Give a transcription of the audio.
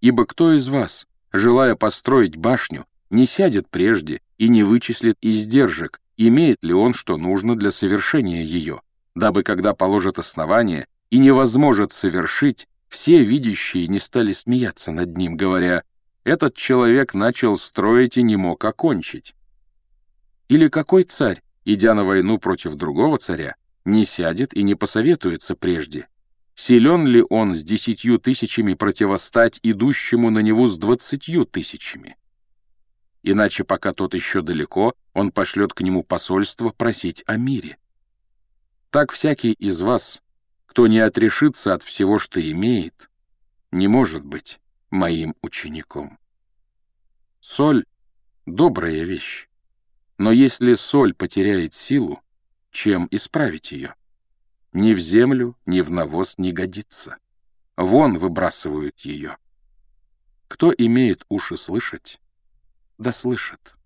Ибо кто из вас, желая построить башню, не сядет прежде и не вычислит издержек, имеет ли он что нужно для совершения ее, дабы когда положит основание и невозможно совершить, все видящие не стали смеяться над ним, говоря, «Этот человек начал строить и не мог окончить». Или какой царь, идя на войну против другого царя, не сядет и не посоветуется прежде, силен ли он с десятью тысячами противостать идущему на него с двадцатью тысячами. Иначе, пока тот еще далеко, он пошлет к нему посольство просить о мире. Так всякий из вас, кто не отрешится от всего, что имеет, не может быть моим учеником. Соль — добрая вещь, но если соль потеряет силу, чем исправить ее? Ни в землю, ни в навоз не годится. Вон выбрасывают ее. Кто имеет уши слышать, да слышит.